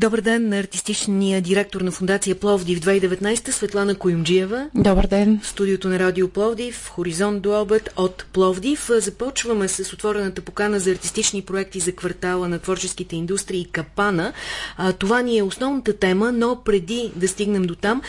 Добър ден на артистичния директор на фундация Пловдив 2019 Светлана Коюмджиева. Добър ден. В студиото на Радио Пловдив, Хоризонт до обед от Пловдив. Започваме с отворената покана за артистични проекти за квартала на творческите индустрии Капана. А, това ни е основната тема, но преди да стигнем до там,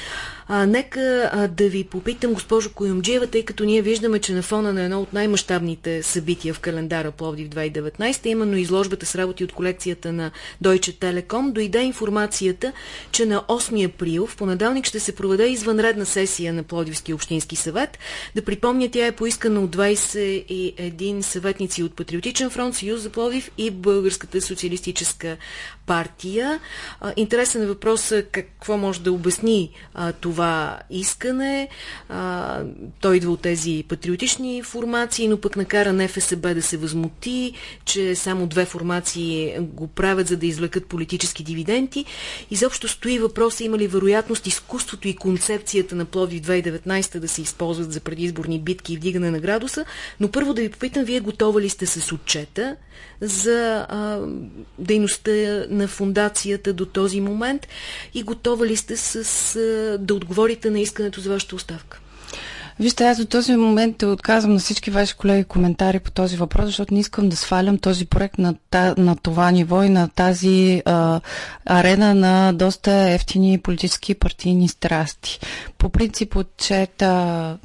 а, нека а, да ви попитам, госпожо Коюмджиева, тъй като ние виждаме, че на фона на едно от най-мащабните събития в календара Пловдив 2019, именно изложбата с работи от колекцията на Deutsche Telekom, дойде информацията, че на 8 април в понеделник ще се проведе извънредна сесия на Пловдивския общински съвет. Да припомня, тя е поискана от 21 съветници от Патриотичен фронт, Съюз за Пловдив и Българската социалистическа партия. А, интересен е въпрос какво може да обясни а, това искане. А, той идва от тези патриотични формации, но пък накара НФСБ да се възмути, че само две формации го правят, за да извлекат политически дивиденти. Изобщо стои въпроса има ли вероятност изкуството и концепцията на Плоди 2019 да се използват за предизборни битки и вдигане на градуса. Но първо да ви попитам, вие готова ли сте с отчета за а, дейността на фундацията до този момент и готова ли сте с, а, да отговорите на искането за вашата оставка? Вижте, аз до този момент отказвам на всички ваши колеги коментари по този въпрос, защото не искам да свалям този проект на, на това ниво и на тази а, арена на доста ефтини политически партийни страсти. По принцип отчета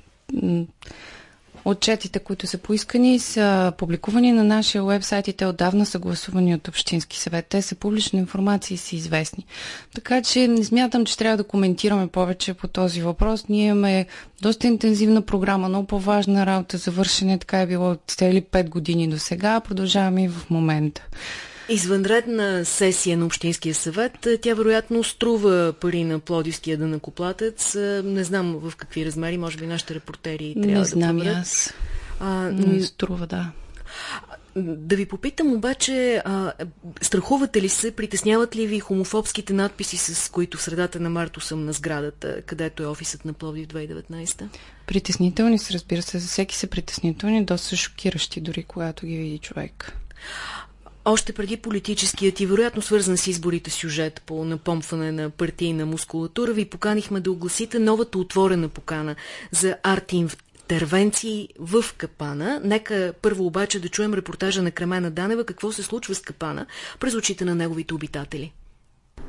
Отчетите, които са поискани, са публикувани на нашия вебсайт и те отдавна са гласувани от Общински съвет. Те са публична информация и са известни. Така че не смятам, че трябва да коментираме повече по този въпрос. Ние имаме доста интензивна програма, много по-важна работа за вършене. Така е било цели 5 години до сега. Продължаваме и в момента. Извънредна сесия на Общинския съвет. Тя вероятно струва пари на плодивския дънакоплатец. Не знам в какви размери, може би нашите репортери трябва не да знам проверят. аз. А, не струва, да. Да ви попитам обаче, а, страхувате ли се, притесняват ли ви хомофобските надписи, с които в средата на марто съм на сградата, където е офисът на Пловдив 2019? Притеснителни са, разбира се, за всеки са притеснителни, доста шокиращи дори когато ги види човек още преди политическият и вероятно свързан с изборите сюжет по напомпване на партийна мускулатура, ви поканихме да огласите новата отворена покана за арт-интервенции в Капана. Нека първо обаче да чуем репортажа на Кремена Данева какво се случва с Капана през очите на неговите обитатели.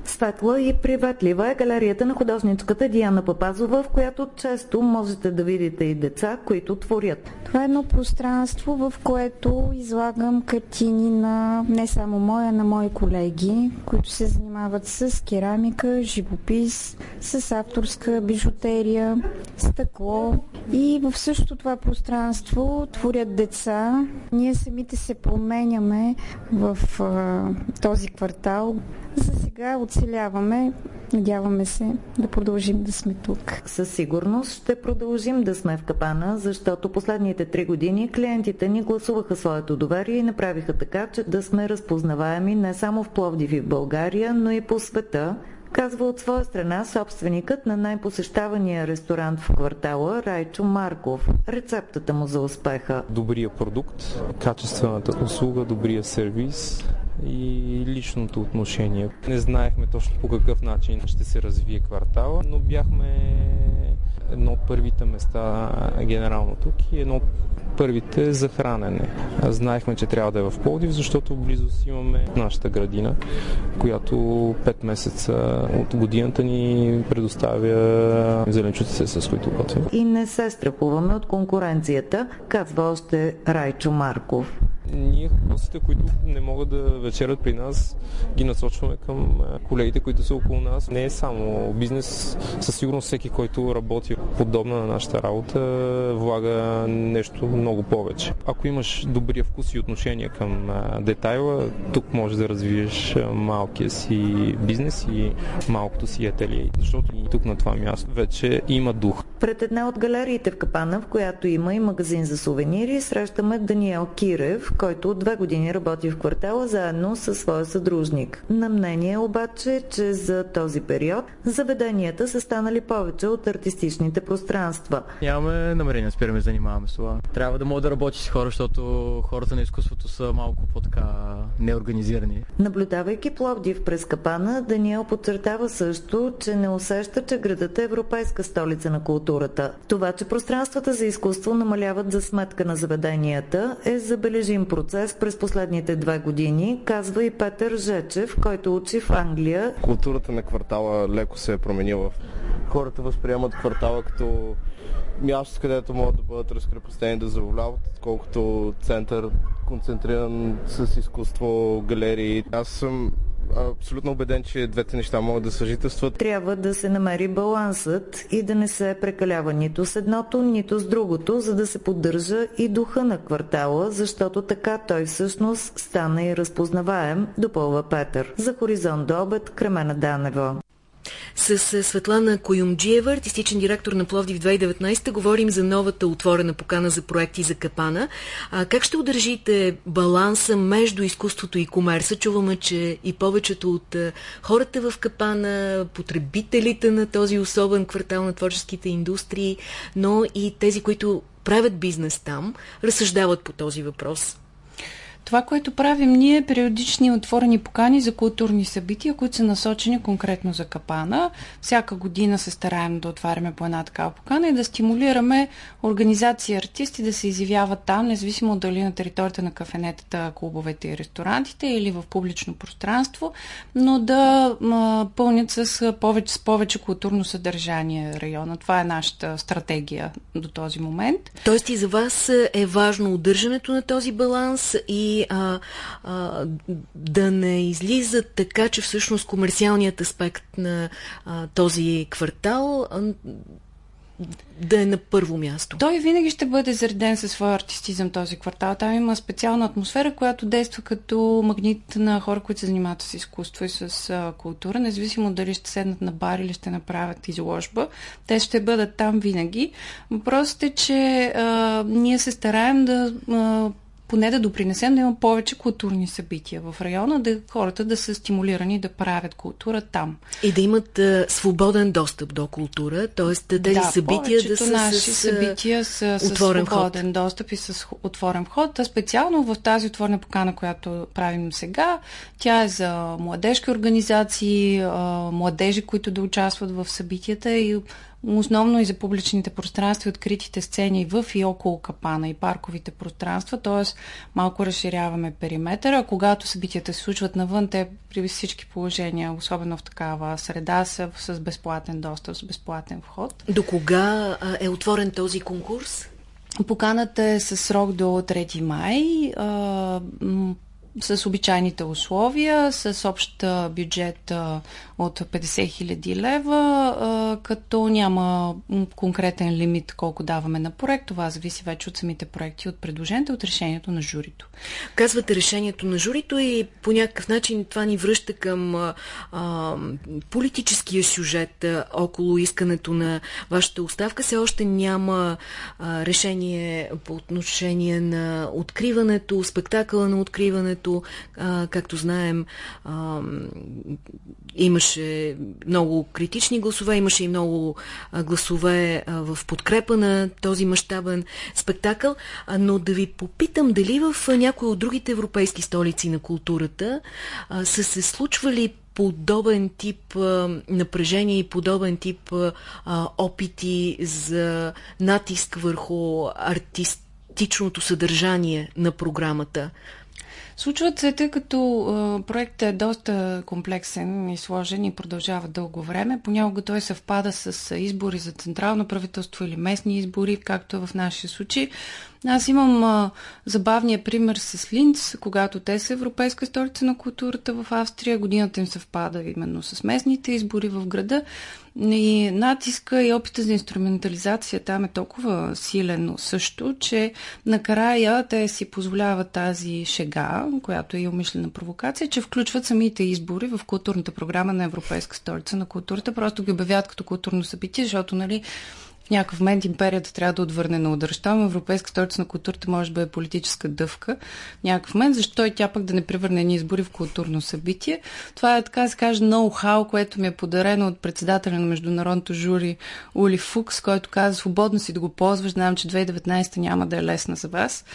Светла и приветлива е галерията на художничката Диана Папазова, в която често можете да видите и деца, които творят. Това е едно пространство, в което излагам картини на не само моя, на мои колеги, които се занимават с керамика, живопис, с авторска бижутерия, стъкло. И в същото това пространство творят деца. Ние самите се променяме в а, този квартал. За сега оцеляваме. Надяваме се да продължим да сме тук. Със сигурност ще продължим да сме в капана, защото последните три години клиентите ни гласуваха своето доверие и направиха така, че да сме разпознаваеми не само в Пловдив и в България, но и по света, казва от своя страна собственикът на най-посещавания ресторант в квартала Райчо Марков. Рецептата му за успеха. Добрия продукт, качествената услуга, добрия сервис, и личното отношение. Не знаехме точно по какъв начин ще се развие квартала, но бяхме едно от първите места генерално тук и едно от първите за хранене. Знаехме, че трябва да е в Пловдив, защото близост имаме нашата градина, която 5 месеца от годината ни предоставя зеленчуците, с които готвим. И не се страхуваме от конкуренцията, казва още Райчо Марков ние гостите, които не могат да вечерят при нас, ги насочваме към колегите, които са около нас. Не е само бизнес, със сигурност всеки, който работи подобна на нашата работа, влага нещо много повече. Ако имаш добрия вкус и отношение към детайла, тук можеш да развиеш малкия си бизнес и малкото си ателие, защото и тук на това място вече има дух. Пред една от галериите в Капана, в която има и магазин за сувенири, срещаме Даниел Кирев, който от две години работи в квартала заедно със своя съдружник. На мнение обаче, че за този период заведенията са станали повече от артистичните пространства. Нямаме намерение да спираме занимаваме с това. Трябва да мога да работи с хора, защото хората на изкуството са малко по-така неорганизирани. Наблюдавайки Пловдив през Капана, Даниел подчертава също, че не усеща, че градът е европейска столица на културата. Това, че пространствата за изкуство намаляват за сметка на заведенията, е забележим процес през последните две години, казва и Петър Жечев, който учи в Англия. Културата на квартала леко се е променила. Хората възприемат квартала като място, където могат да бъдат разкрепостени да забавляват, колкото център концентриран с изкуство, галерии. Аз съм абсолютно убеден, че двете неща могат да съжителстват. Трябва да се намери балансът и да не се прекалява нито с едното, нито с другото, за да се поддържа и духа на квартала, защото така той всъщност стана и разпознаваем, допълва Петър. За Хоризонт до обед, Кремена Данева. С Светлана Коюмджиева, артистичен директор на Пловдив 2019, говорим за новата отворена покана за проекти за Капана. А, как ще удържите баланса между изкуството и комерса? Чуваме, че и повечето от хората в Капана, потребителите на този особен квартал на творческите индустрии, но и тези, които правят бизнес там, разсъждават по този въпрос. Това, което правим ние, е периодични отворени покани за културни събития, които са насочени конкретно за капана. Всяка година се стараем да отваряме по една такава покана и да стимулираме организации и артисти да се изявяват там, независимо дали на територията на кафенетата, клубовете и ресторантите или в публично пространство, но да пълнят с повече, с повече културно съдържание района. Това е нашата стратегия до този момент. Тоест и за вас е важно удържането на този баланс и а, а, да не излиза така, че всъщност комерциалният аспект на а, този квартал да е на първо място. Той винаги ще бъде зареден със своя артистизъм този квартал. Там има специална атмосфера, която действа като магнит на хора, които се занимават с изкуство и с а, култура, независимо дали ще седнат на бар или ще направят изложба. Те ще бъдат там винаги. Въпросът е, че а, ние се стараем да а, поне да допринесем да има повече културни събития в района, да хората да са стимулирани да правят култура там. И да имат а, свободен достъп до култура, т.е. тези да, събития да са наши с, събития са с свободен вход. достъп и с отворен вход. А специално в тази отворена покана, която правим сега, тя е за младежки организации, младежи, които да участват в събитията и основно и за публичните пространства, откритите сцени в и около капана и парковите пространства, т.е. малко разширяваме периметъра. Когато събитията се случват навън, те при всички положения, особено в такава среда, са с безплатен достъп, с безплатен вход. До кога е отворен този конкурс? Поканата е със срок до 3 май с обичайните условия, с общ бюджет от 50 хиляди лева, като няма конкретен лимит колко даваме на проект. Това зависи вече от самите проекти, от предложението, от решението на журито. Казвате решението на журито и по някакъв начин това ни връща към а, политическия сюжет а, около искането на вашата оставка. Все още няма а, решение по отношение на откриването, спектакъла на откриването. А, както знаем, имаше много критични гласове, имаше и много гласове в подкрепа на този мащабен спектакъл, но да ви попитам дали в някои от другите европейски столици на културата са се случвали подобен тип а, напрежение и подобен тип а, опити за натиск върху артистичното съдържание на програмата. Случват се, тъй като а, проектът е доста комплексен и сложен и продължава дълго време. Понякога той съвпада с избори за централно правителство или местни избори, както в нашия случай. Аз имам а, забавния пример с Линц, когато те са Европейска столица на културата в Австрия. Годината им съвпада именно с местните избори в града. И натиска и опита за инструментализация там е толкова силен също, че накрая те си позволяват тази шега, която е умишлена провокация, че включват самите избори в културната програма на Европейска столица на културата. Просто ги обявяват като културно събитие, защото нали, в някакъв момент империята трябва да отвърне на удар. Щом Европейска столица на културата може да бъде политическа дъвка в някакъв момент, защо и тя пък да не превърне ни избори в културно събитие. Това е така се каже ноу-хау, което ми е подарено от председателя на международното жури Ули Фукс, който каза свободно си да го ползваш. Знам, че 2019 няма да е лесна за вас.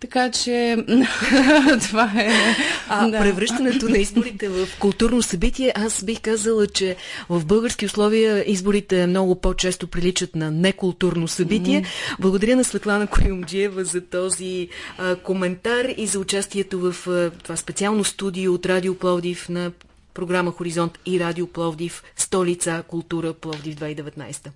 Така че това е... А да. превръщането на изборите в културно събитие, аз бих казала, че в български условия изборите много по-често приличат на некултурно събитие. Благодаря на Светлана Коюмджиева за този а, коментар и за участието в а, това специално студио от Радио Пловдив на програма Хоризонт и Радио Пловдив Столица култура Пловдив 2019.